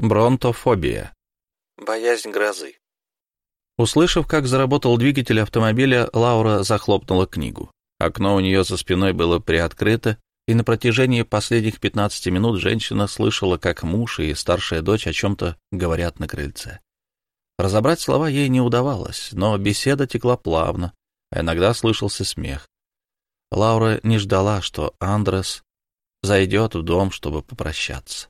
Бронтофобия. Боязнь грозы. Услышав, как заработал двигатель автомобиля, Лаура захлопнула книгу. Окно у нее за спиной было приоткрыто, и на протяжении последних 15 минут женщина слышала, как муж и старшая дочь о чем-то говорят на крыльце. Разобрать слова ей не удавалось, но беседа текла плавно, а иногда слышался смех. Лаура не ждала, что Андрес зайдет в дом, чтобы попрощаться.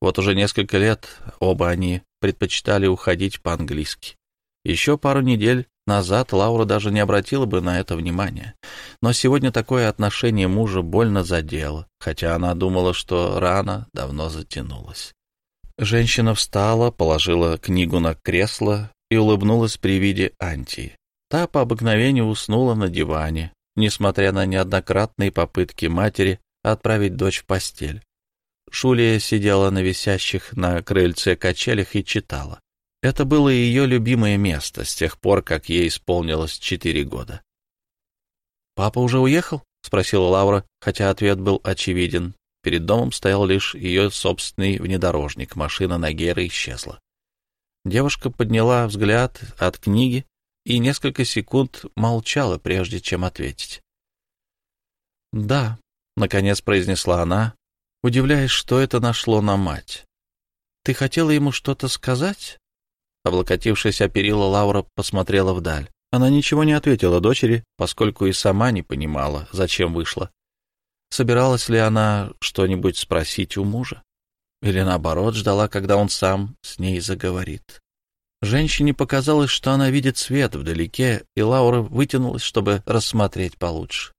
Вот уже несколько лет оба они предпочитали уходить по-английски. Еще пару недель назад Лаура даже не обратила бы на это внимания. Но сегодня такое отношение мужа больно задело, хотя она думала, что рана давно затянулась. Женщина встала, положила книгу на кресло и улыбнулась при виде Анти. Та по обыкновению уснула на диване, несмотря на неоднократные попытки матери отправить дочь в постель. Шулия сидела на висящих на крыльце качелях и читала. Это было ее любимое место с тех пор, как ей исполнилось четыре года. «Папа уже уехал?» — спросила Лаура, хотя ответ был очевиден. Перед домом стоял лишь ее собственный внедорожник, машина Нагера исчезла. Девушка подняла взгляд от книги и несколько секунд молчала, прежде чем ответить. «Да», — наконец произнесла она, удивляясь, что это нашло на мать. «Ты хотела ему что-то сказать?» Облокотившись о перила, Лаура посмотрела вдаль. Она ничего не ответила дочери, поскольку и сама не понимала, зачем вышла. Собиралась ли она что-нибудь спросить у мужа? Или, наоборот, ждала, когда он сам с ней заговорит? Женщине показалось, что она видит свет вдалеке, и Лаура вытянулась, чтобы рассмотреть получше.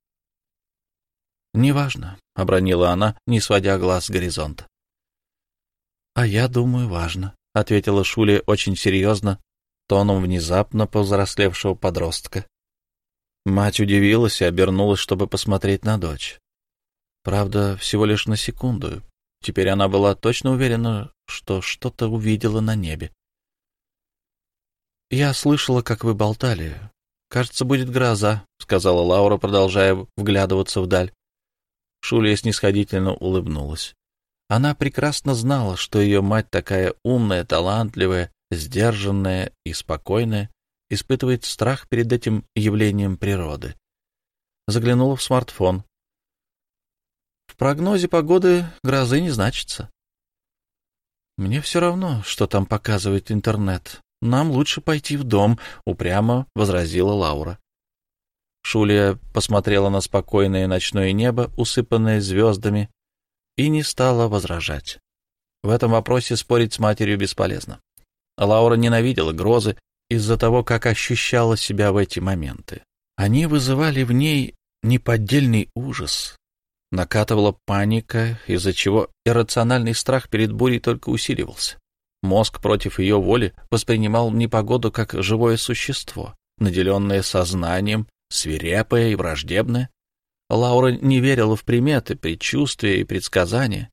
«Неважно», — обронила она, не сводя глаз с горизонта. «А я думаю, важно», — ответила Шуля очень серьезно, тоном внезапно повзрослевшего подростка. Мать удивилась и обернулась, чтобы посмотреть на дочь. Правда, всего лишь на секунду. Теперь она была точно уверена, что что-то увидела на небе. «Я слышала, как вы болтали. Кажется, будет гроза», — сказала Лаура, продолжая вглядываться вдаль. Шулия снисходительно улыбнулась. Она прекрасно знала, что ее мать такая умная, талантливая, сдержанная и спокойная, испытывает страх перед этим явлением природы. Заглянула в смартфон. В прогнозе погоды грозы не значится. Мне все равно, что там показывает интернет. Нам лучше пойти в дом, упрямо возразила Лаура. Шулия посмотрела на спокойное ночное небо, усыпанное звездами, и не стала возражать. В этом вопросе спорить с матерью бесполезно. Лаура ненавидела грозы из-за того, как ощущала себя в эти моменты. Они вызывали в ней неподдельный ужас. Накатывала паника, из-за чего иррациональный страх перед бурей только усиливался. Мозг против ее воли воспринимал непогоду как живое существо, наделенное сознанием, свирепое и враждебное, Лаура не верила в приметы, предчувствия и предсказания.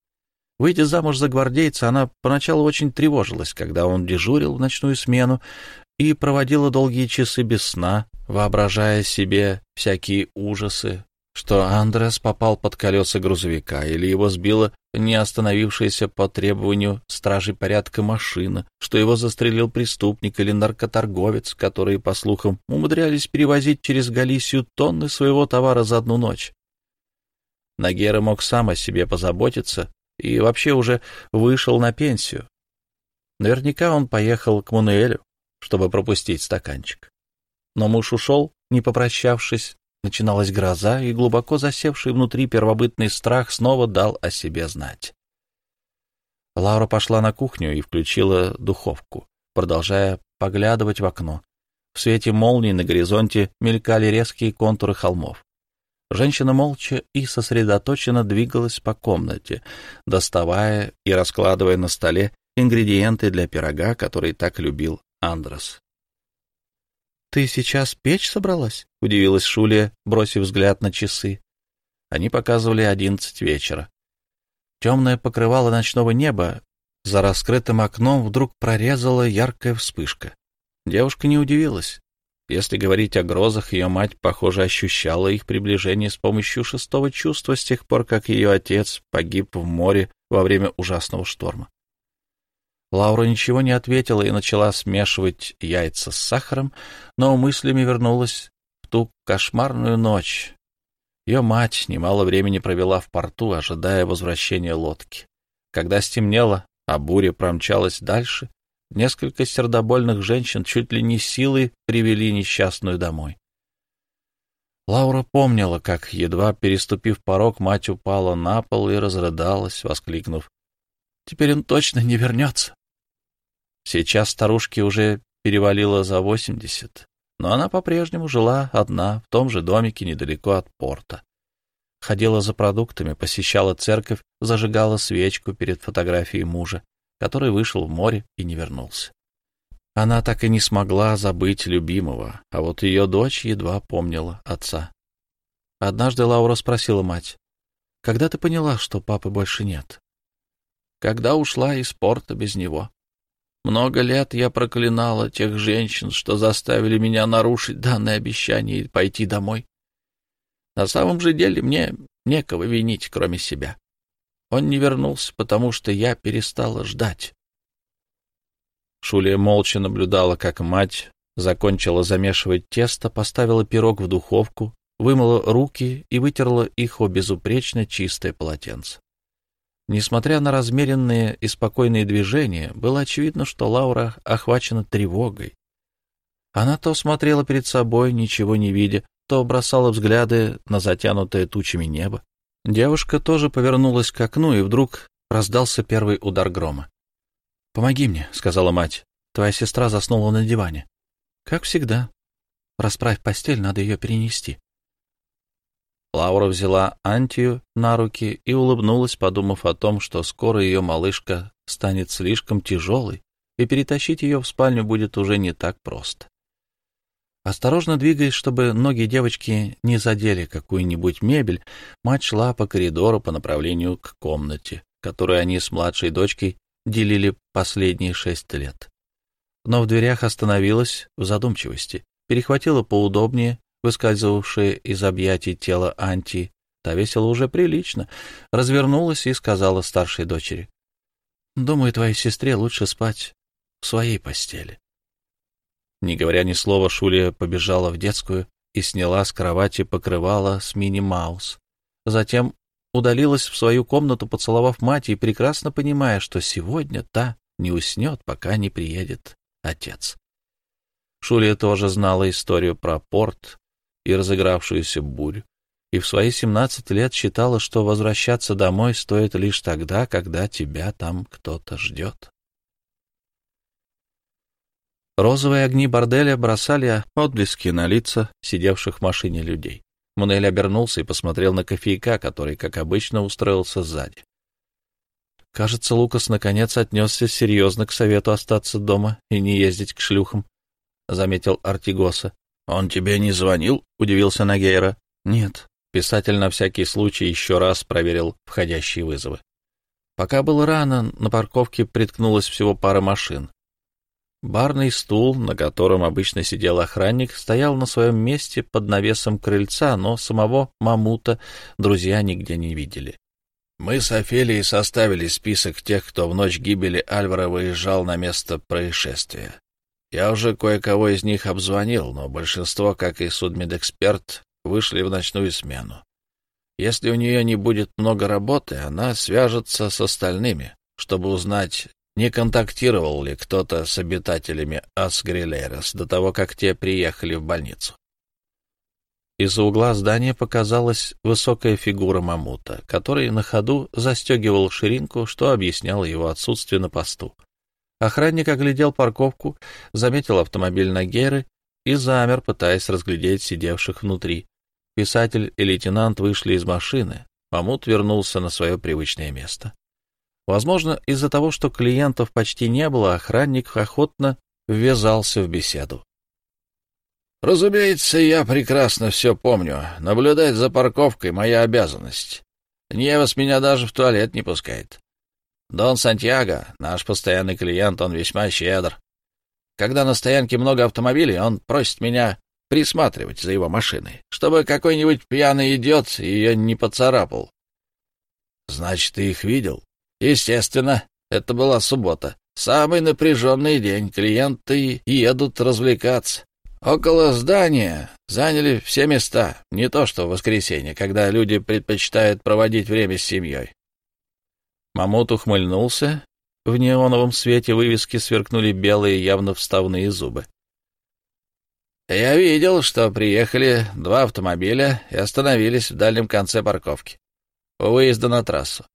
Выйдя замуж за гвардейца, она поначалу очень тревожилась, когда он дежурил в ночную смену и проводила долгие часы без сна, воображая себе всякие ужасы, что Андрес попал под колеса грузовика или его сбила не остановившаяся по требованию стражей порядка машина, что его застрелил преступник или наркоторговец, которые, по слухам, умудрялись перевозить через Галисию тонны своего товара за одну ночь. Нагера мог сам о себе позаботиться и вообще уже вышел на пенсию. Наверняка он поехал к Мануэлю, чтобы пропустить стаканчик. Но муж ушел, не попрощавшись, Начиналась гроза, и глубоко засевший внутри первобытный страх снова дал о себе знать. Лаура пошла на кухню и включила духовку, продолжая поглядывать в окно. В свете молний на горизонте мелькали резкие контуры холмов. Женщина молча и сосредоточенно двигалась по комнате, доставая и раскладывая на столе ингредиенты для пирога, который так любил Андрес. «Ты сейчас печь собралась?» — удивилась Шулия, бросив взгляд на часы. Они показывали одиннадцать вечера. Темное покрывало ночного неба за раскрытым окном вдруг прорезала яркая вспышка. Девушка не удивилась. Если говорить о грозах, ее мать, похоже, ощущала их приближение с помощью шестого чувства с тех пор, как ее отец погиб в море во время ужасного шторма. Лаура ничего не ответила и начала смешивать яйца с сахаром, но мыслями вернулась в ту кошмарную ночь. Ее мать немало времени провела в порту, ожидая возвращения лодки. Когда стемнело, а буря промчалась дальше, несколько сердобольных женщин чуть ли не силой привели несчастную домой. Лаура помнила, как, едва переступив порог, мать упала на пол и разрыдалась, воскликнув. «Теперь он точно не вернется!» Сейчас старушке уже перевалило за восемьдесят, но она по-прежнему жила одна в том же домике недалеко от порта. Ходила за продуктами, посещала церковь, зажигала свечку перед фотографией мужа, который вышел в море и не вернулся. Она так и не смогла забыть любимого, а вот ее дочь едва помнила отца. Однажды Лаура спросила мать, «Когда ты поняла, что папы больше нет?» «Когда ушла из порта без него. Много лет я проклинала тех женщин, что заставили меня нарушить данное обещание и пойти домой. На самом же деле мне некого винить, кроме себя. Он не вернулся, потому что я перестала ждать. Шулия молча наблюдала, как мать закончила замешивать тесто, поставила пирог в духовку, вымыла руки и вытерла их о безупречно чистое полотенце. Несмотря на размеренные и спокойные движения, было очевидно, что Лаура охвачена тревогой. Она то смотрела перед собой, ничего не видя, то бросала взгляды на затянутое тучами небо. Девушка тоже повернулась к окну, и вдруг раздался первый удар грома. «Помоги мне», — сказала мать. «Твоя сестра заснула на диване». «Как всегда. Расправь постель, надо ее перенести». Лаура взяла Антию на руки и улыбнулась, подумав о том, что скоро ее малышка станет слишком тяжелой, и перетащить ее в спальню будет уже не так просто. Осторожно двигаясь, чтобы ноги девочки не задели какую-нибудь мебель, мать шла по коридору по направлению к комнате, которую они с младшей дочкой делили последние шесть лет. Но в дверях остановилась в задумчивости, перехватила поудобнее выскальзывавшее из объятий тело Анти. Та весила уже прилично, развернулась и сказала старшей дочери. — Думаю, твоей сестре лучше спать в своей постели. Не говоря ни слова, Шулия побежала в детскую и сняла с кровати покрывало с мини-маус. Затем удалилась в свою комнату, поцеловав мать и прекрасно понимая, что сегодня та не уснет, пока не приедет отец. Шулия тоже знала историю про порт и разыгравшуюся бурю, и в свои семнадцать лет считала, что возвращаться домой стоит лишь тогда, когда тебя там кто-то ждет. Розовые огни борделя бросали отблески на лица сидевших в машине людей. Мунель обернулся и посмотрел на кофейка, который, как обычно, устроился сзади. Кажется, Лукас наконец отнесся серьезно к совету остаться дома и не ездить к шлюхам, — заметил Артигоса. — Он тебе не звонил? — удивился Нагейра. — Нет. Писатель на всякий случай еще раз проверил входящие вызовы. Пока было рано, на парковке приткнулась всего пара машин. Барный стул, на котором обычно сидел охранник, стоял на своем месте под навесом крыльца, но самого мамута друзья нигде не видели. Мы с Офелией составили список тех, кто в ночь гибели Альвара выезжал на место происшествия. Я уже кое-кого из них обзвонил, но большинство, как и судмедэксперт, вышли в ночную смену. Если у нее не будет много работы, она свяжется с остальными, чтобы узнать, не контактировал ли кто-то с обитателями Асгрилерос до того, как те приехали в больницу. Из-за угла здания показалась высокая фигура Мамута, который на ходу застегивал ширинку, что объясняло его отсутствие на посту. Охранник оглядел парковку, заметил автомобиль Нагеры и замер, пытаясь разглядеть сидевших внутри. Писатель и лейтенант вышли из машины. Мамут вернулся на свое привычное место. Возможно, из-за того, что клиентов почти не было, охранник охотно ввязался в беседу. «Разумеется, я прекрасно все помню. Наблюдать за парковкой — моя обязанность. Невас меня даже в туалет не пускает. Дон Сантьяго, наш постоянный клиент, он весьма щедр. Когда на стоянке много автомобилей, он просит меня присматривать за его машиной, чтобы какой-нибудь пьяный идиот ее не поцарапал. — Значит, ты их видел? Естественно, это была суббота. Самый напряженный день. Клиенты едут развлекаться. Около здания заняли все места, не то что в воскресенье, когда люди предпочитают проводить время с семьей. Мамут ухмыльнулся. В неоновом свете вывески сверкнули белые, явно вставные зубы. «Я видел, что приехали два автомобиля и остановились в дальнем конце парковки, у выезда на трассу.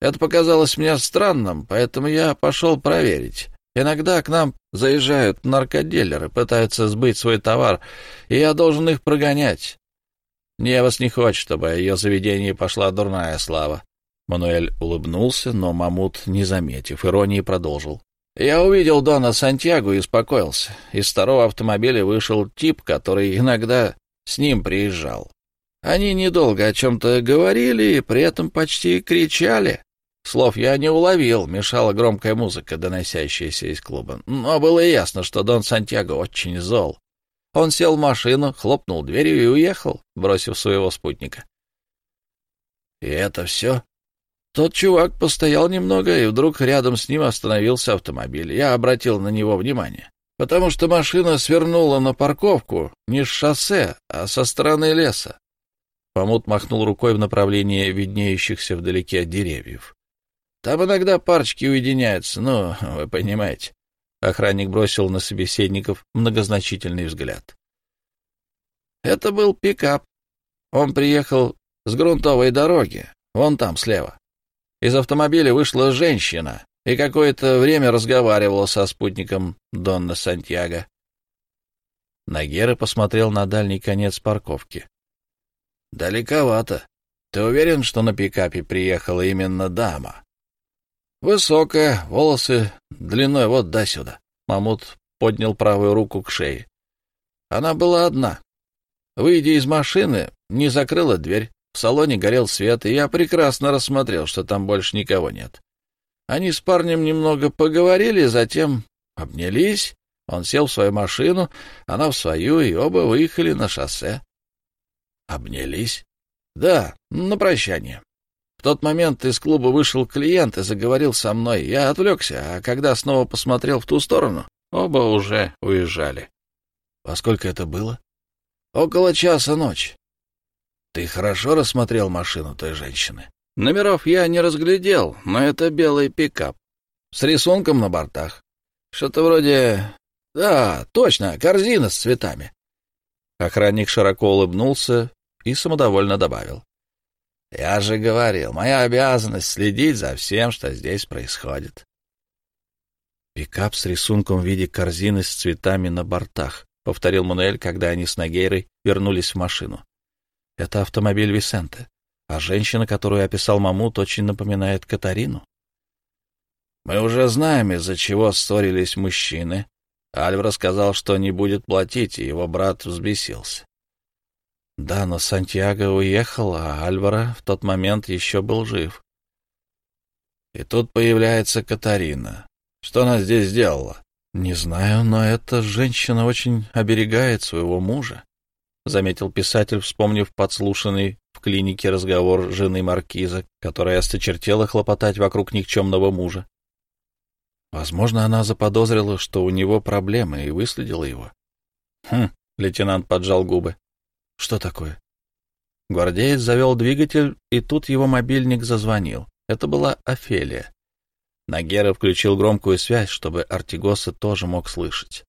Это показалось мне странным, поэтому я пошел проверить. Иногда к нам заезжают наркодилеры, пытаются сбыть свой товар, и я должен их прогонять. Невас не хочет, чтобы ее заведении пошла дурная слава. Мануэль улыбнулся, но Мамут, не заметив иронии, продолжил. Я увидел Дона Сантьяго и успокоился. Из второго автомобиля вышел тип, который иногда с ним приезжал. Они недолго о чем-то говорили и при этом почти кричали. Слов я не уловил, мешала громкая музыка, доносящаяся из клуба. Но было ясно, что Дон Сантьяго очень зол. Он сел в машину, хлопнул дверью и уехал, бросив своего спутника. И это все? Тот чувак постоял немного, и вдруг рядом с ним остановился автомобиль. Я обратил на него внимание, потому что машина свернула на парковку не с шоссе, а со стороны леса. Помут махнул рукой в направлении виднеющихся вдалеке деревьев. Там иногда парочки уединяются, ну, вы понимаете. Охранник бросил на собеседников многозначительный взгляд. Это был пикап. Он приехал с грунтовой дороги, вон там, слева. Из автомобиля вышла женщина и какое-то время разговаривала со спутником Донна Сантьяго. Нагера посмотрел на дальний конец парковки. «Далековато. Ты уверен, что на пикапе приехала именно дама?» Высокая, волосы длиной вот до сюда. Мамут поднял правую руку к шее. Она была одна. Выйдя из машины, не закрыла дверь. В салоне горел свет, и я прекрасно рассмотрел, что там больше никого нет. Они с парнем немного поговорили, затем обнялись. Он сел в свою машину, она в свою, и оба выехали на шоссе. Обнялись? Да, на прощание. В тот момент из клуба вышел клиент и заговорил со мной. Я отвлекся, а когда снова посмотрел в ту сторону, оба уже уезжали. Во сколько это было? Около часа ночи. Ты хорошо рассмотрел машину той женщины? Номеров я не разглядел, но это белый пикап. С рисунком на бортах. Что-то вроде... Да, точно, корзина с цветами. Охранник широко улыбнулся и самодовольно добавил. Я же говорил, моя обязанность следить за всем, что здесь происходит. Пикап с рисунком в виде корзины с цветами на бортах, повторил Мануэль, когда они с Нагейрой вернулись в машину. Это автомобиль Висенте, а женщина, которую описал Мамут, очень напоминает Катарину. Мы уже знаем, из-за чего ссорились мужчины. Альвара сказал, что не будет платить, и его брат взбесился. Да, но Сантьяго уехал, а Альвара в тот момент еще был жив. И тут появляется Катарина. Что она здесь сделала? Не знаю, но эта женщина очень оберегает своего мужа, заметил писатель, вспомнив подслушанный в клинике разговор жены маркиза, которая осточертела хлопотать вокруг никчемного мужа. Возможно, она заподозрила, что у него проблемы, и выследила его. Хм, лейтенант поджал губы. Что такое? Гвардеец завел двигатель, и тут его мобильник зазвонил. Это была Офелия. Нагера включил громкую связь, чтобы Артигоса тоже мог слышать.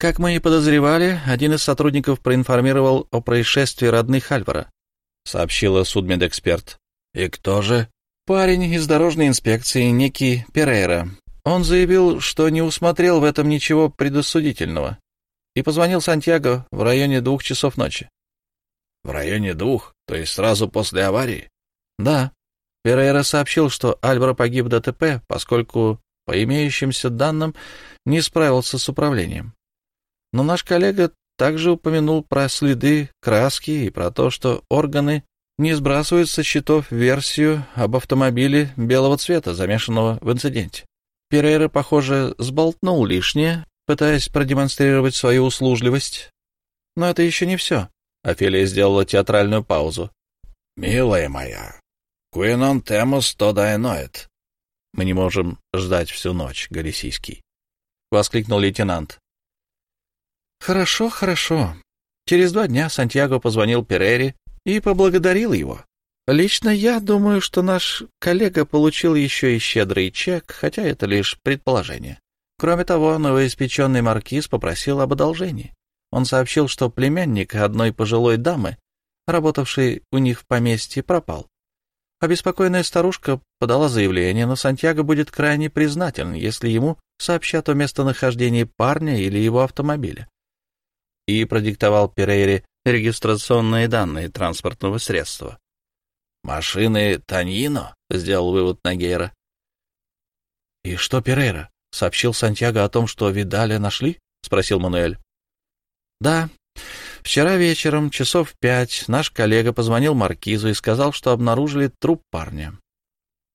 Как мы и подозревали, один из сотрудников проинформировал о происшествии родных Альвара, сообщила судмедэксперт. И кто же? Парень из дорожной инспекции, некий Перейра. Он заявил, что не усмотрел в этом ничего предосудительного и позвонил Сантьяго в районе двух часов ночи. В районе двух, то есть сразу после аварии? Да. Перейра сообщил, что Альваро погиб в ДТП, поскольку, по имеющимся данным, не справился с управлением. Но наш коллега также упомянул про следы краски и про то, что органы не сбрасывают со счетов версию об автомобиле белого цвета, замешанного в инциденте. Перейра, похоже, сболтнул лишнее, пытаясь продемонстрировать свою услужливость. Но это еще не все. Офелия сделала театральную паузу. «Милая моя, куинон темус тода эноет. Мы не можем ждать всю ночь, Галисийский, — воскликнул лейтенант. Хорошо, хорошо. Через два дня Сантьяго позвонил Перере и поблагодарил его. Лично я думаю, что наш коллега получил еще и щедрый чек, хотя это лишь предположение. Кроме того, новоиспеченный маркиз попросил об одолжении. Он сообщил, что племянник одной пожилой дамы, работавшей у них в поместье, пропал. Обеспокоенная старушка подала заявление, но Сантьяго будет крайне признателен, если ему сообщат о местонахождении парня или его автомобиля. И продиктовал Перейре регистрационные данные транспортного средства. «Машины Таньино?» — сделал вывод Нагейра. «И что Перейра? Сообщил Сантьяго о том, что Видаля нашли?» — спросил Мануэль. «Да. Вчера вечером, часов пять, наш коллега позвонил Маркизу и сказал, что обнаружили труп парня.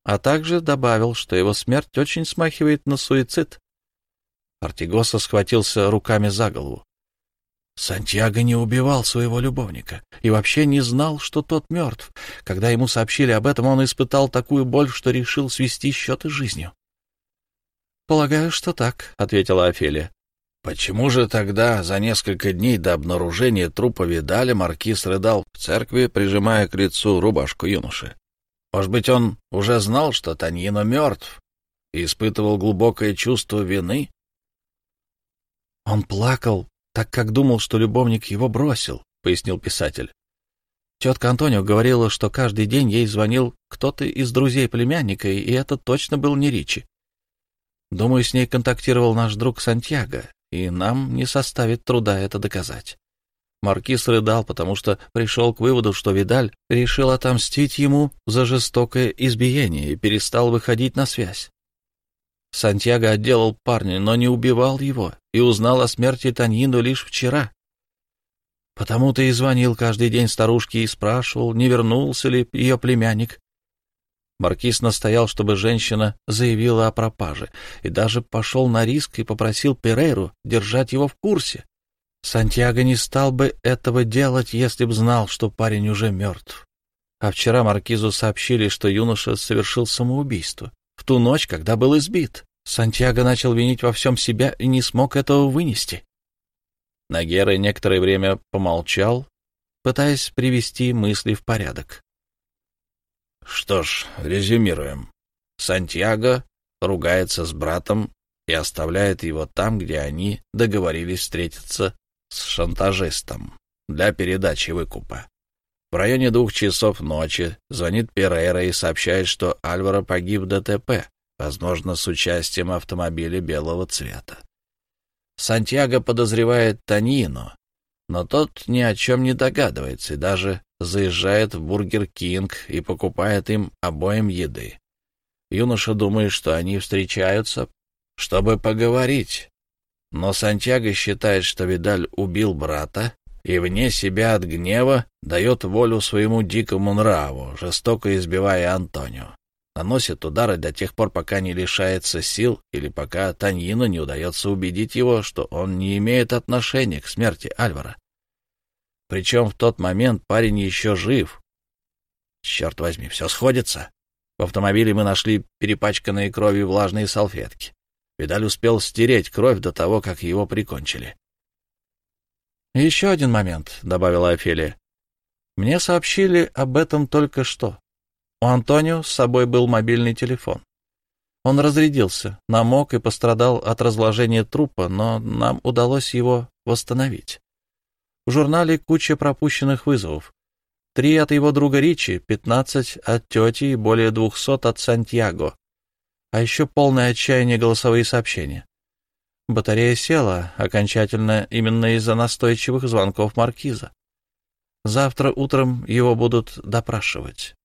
А также добавил, что его смерть очень смахивает на суицид. Артигоса схватился руками за голову. Сантьяго не убивал своего любовника и вообще не знал, что тот мертв. Когда ему сообщили об этом, он испытал такую боль, что решил свести счеты с жизнью. — Полагаю, что так, — ответила Офелия. — Почему же тогда за несколько дней до обнаружения трупа Видаля маркиз рыдал в церкви, прижимая к лицу рубашку юноши? Может быть, он уже знал, что Таньино мертв и испытывал глубокое чувство вины? Он плакал так как думал, что любовник его бросил, — пояснил писатель. Тетка Антонио говорила, что каждый день ей звонил кто-то из друзей племянника, и это точно был не Ричи. Думаю, с ней контактировал наш друг Сантьяго, и нам не составит труда это доказать. Маркиз рыдал, потому что пришел к выводу, что Видаль решил отомстить ему за жестокое избиение и перестал выходить на связь. Сантьяго отделал парня, но не убивал его, и узнал о смерти Таньину лишь вчера. Потому-то и звонил каждый день старушке и спрашивал, не вернулся ли ее племянник. Маркиз настоял, чтобы женщина заявила о пропаже, и даже пошел на риск и попросил Перейру держать его в курсе. Сантьяго не стал бы этого делать, если б знал, что парень уже мертв. А вчера Маркизу сообщили, что юноша совершил самоубийство в ту ночь, когда был избит. Сантьяго начал винить во всем себя и не смог этого вынести. Нагера некоторое время помолчал, пытаясь привести мысли в порядок. Что ж, резюмируем. Сантьяго ругается с братом и оставляет его там, где они договорились встретиться с шантажистом для передачи выкупа. В районе двух часов ночи звонит Перейра и сообщает, что Альваро погиб в ДТП, возможно, с участием автомобиля белого цвета. Сантьяго подозревает Танино, но тот ни о чем не догадывается и даже заезжает в Бургер Кинг и покупает им обоим еды. Юноша думает, что они встречаются, чтобы поговорить. Но Сантьяго считает, что Видаль убил брата и вне себя от гнева дает волю своему дикому нраву, жестоко избивая Антонио. Наносит удары до тех пор, пока не лишается сил или пока Танино не удается убедить его, что он не имеет отношения к смерти Альвара. Причем в тот момент парень еще жив. Черт возьми, все сходится. В автомобиле мы нашли перепачканные кровью влажные салфетки. Видаль успел стереть кровь до того, как его прикончили. «Еще один момент», — добавила Офелия. «Мне сообщили об этом только что. У Антонио с собой был мобильный телефон. Он разрядился, намок и пострадал от разложения трупа, но нам удалось его восстановить. В журнале куча пропущенных вызовов. Три от его друга Ричи, пятнадцать от тети и более двухсот от Сантьяго. А еще полное отчаяние голосовые сообщения. Батарея села окончательно именно из-за настойчивых звонков маркиза. Завтра утром его будут допрашивать.